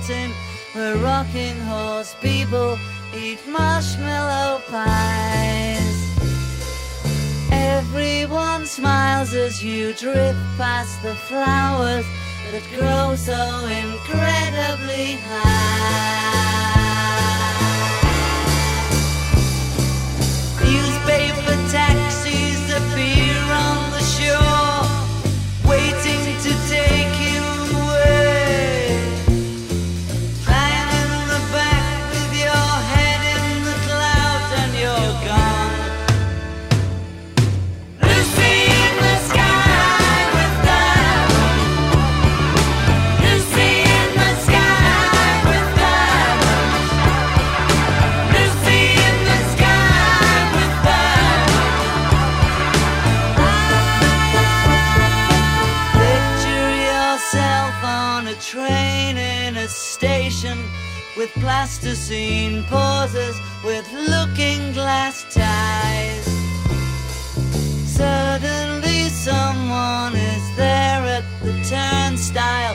Fountain where rocking horse people eat marshmallow pies. Everyone smiles as you drift past the flowers that grow so incredibly high. With plasticine pauses with looking glass ties. Suddenly someone is there at the turnstile,